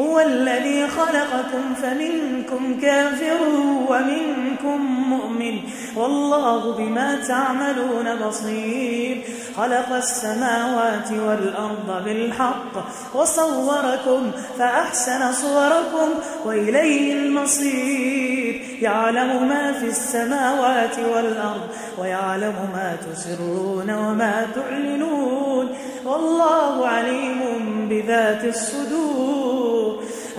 هو الذي خلقكم فمنكم كافر ومنكم مؤمن والله بما تعملون بصير. خلق السماوات والأرض بالحق وصوركم فأحسن صوركم وإليه المصير. يعلم ما في السماوات والأرض ويعلم ما تسرون وما تعلنون. والله عليم بذات الصدور.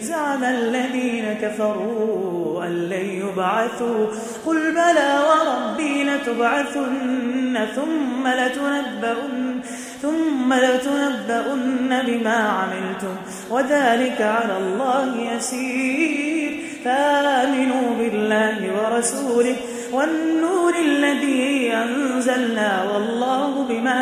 زعم الذين كفروا أن لن يبعثوا. قل بلى وربي لتبعثن ثم لتنبؤن ثم لتنبؤن بما عملتم وذلك على الله يسير. فآمنوا بالله ورسوله والنور الذي أنزلنا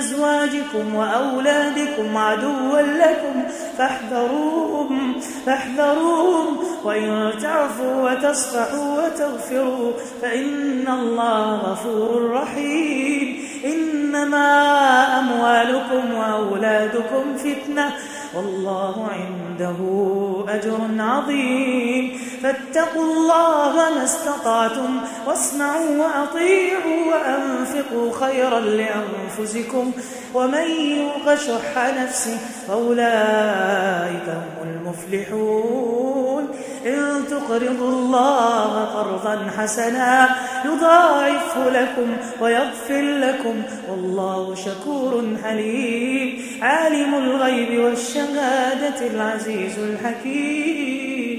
أزواجكم وأولادكم عدوا لكم فاحذروهم فاحذروهم وإن تعفوا وتصفحوا وتغفروا فإن الله غفور رحيم. إنما أموالكم وأولادكم فتنة والله عنده أجر عظيم. فاتقوا الله ما استطعتم واسمعوا وأطيعوا وأنفقوا خيرا لأنفسكم ومن يوق شح نفسه فأولئك هم المفلحون. إن تقرضوا الله قرضا حسنا يضاعفه لكم ويغفر لكم والله شكور حليم عالم الغيب والشهادة العزيز الحكيم.